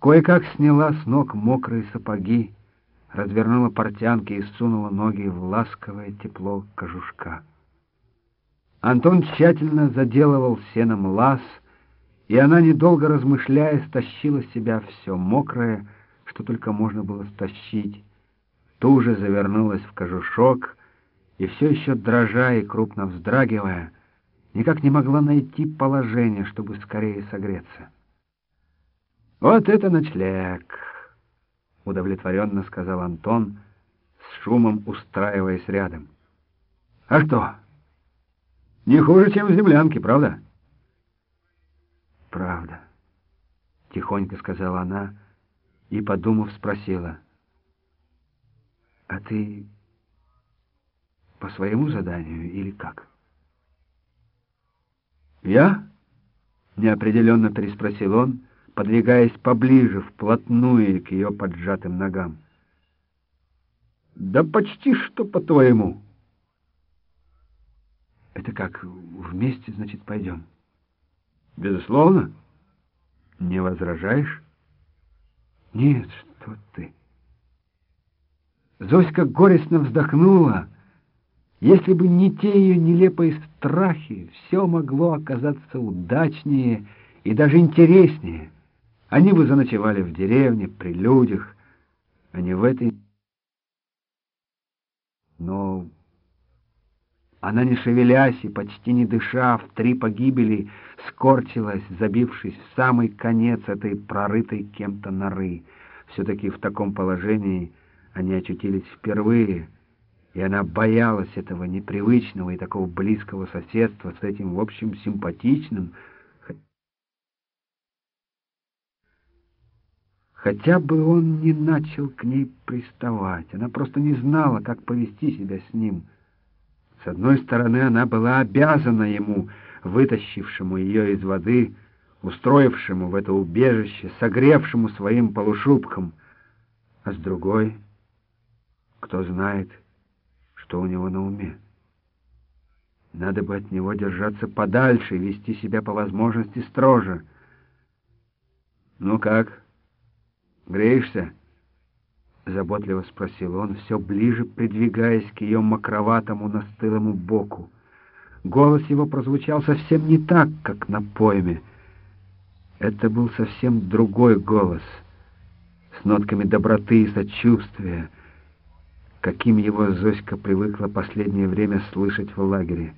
Кое-как сняла с ног мокрые сапоги, развернула портянки и сунула ноги в ласковое тепло кожушка. Антон тщательно заделывал сеном лаз, и она, недолго размышляя, стащила с себя все мокрое, что только можно было стащить, туже завернулась в кожушок и все еще дрожа и крупно вздрагивая, никак не могла найти положение, чтобы скорее согреться. «Вот это ночлег!» — удовлетворенно сказал Антон, с шумом устраиваясь рядом. «А что? Не хуже, чем в землянке, правда?» «Правда», — тихонько сказала она и, подумав, спросила. «А ты по своему заданию или как?» «Я?» — неопределенно переспросил он, подвигаясь поближе, вплотную к ее поджатым ногам. «Да почти что по-твоему». «Это как, вместе, значит, пойдем?» «Безусловно. Не возражаешь?» «Нет, что ты». Зоська горестно вздохнула, если бы не те ее нелепые страхи, все могло оказаться удачнее и даже интереснее. Они бы заночевали в деревне, при людях, а не в этой... Но она, не шевелясь и почти не дыша, в три погибели скорчилась, забившись в самый конец этой прорытой кем-то норы. Все-таки в таком положении они очутились впервые — и она боялась этого непривычного и такого близкого соседства с этим, в общем, симпатичным, Хотя бы он не начал к ней приставать, она просто не знала, как повести себя с ним. С одной стороны, она была обязана ему, вытащившему ее из воды, устроившему в это убежище, согревшему своим полушубком, а с другой, кто знает, что у него на уме. Надо бы от него держаться подальше и вести себя по возможности строже. «Ну как, греешься?» — заботливо спросил он, все ближе придвигаясь к ее мокроватому настылому боку. Голос его прозвучал совсем не так, как на пойме. Это был совсем другой голос, с нотками доброты и сочувствия, каким его Зоська привыкла последнее время слышать в лагере.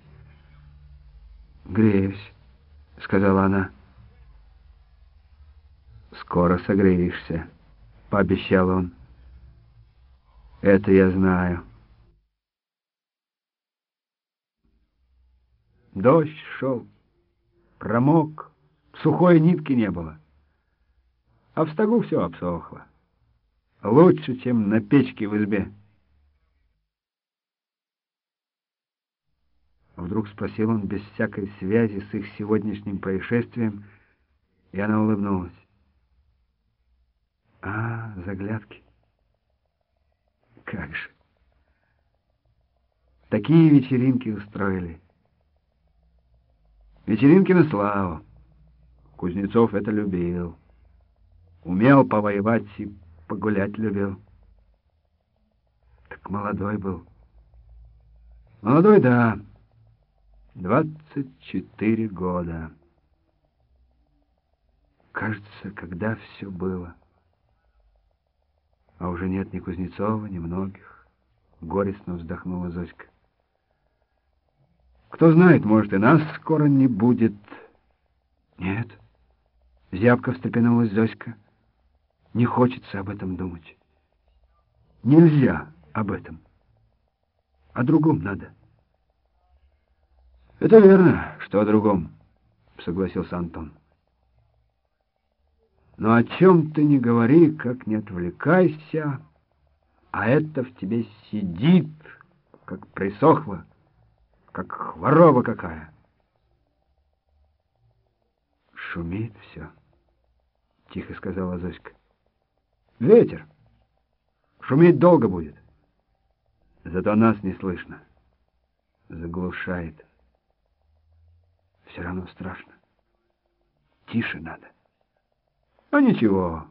«Греюсь», — сказала она. «Скоро согреешься», — пообещал он. «Это я знаю». Дождь шел, промок, сухой нитки не было, а в стогу все обсохло. Лучше, чем на печке в избе. Вдруг спросил он без всякой связи с их сегодняшним происшествием, и она улыбнулась. А, заглядки. Как же. Такие вечеринки устроили. Вечеринки на славу. Кузнецов это любил. Умел повоевать и погулять любил. Так молодой был. Молодой, да. Двадцать четыре года. Кажется, когда все было. А уже нет ни Кузнецова, ни многих. Горестно вздохнула Зоська. Кто знает, может, и нас скоро не будет. Нет. Зябко встрепенулась Зоська. Не хочется об этом думать. Нельзя об этом. О другом надо. Это верно, что о другом, согласился Антон. Но о чем ты не говори, как не отвлекайся, а это в тебе сидит, как присохло, как хвороба какая. Шумит все, тихо сказала Зоська. Ветер. Шуметь долго будет. Зато нас не слышно. Заглушает. Все равно страшно. Тише надо. А ничего,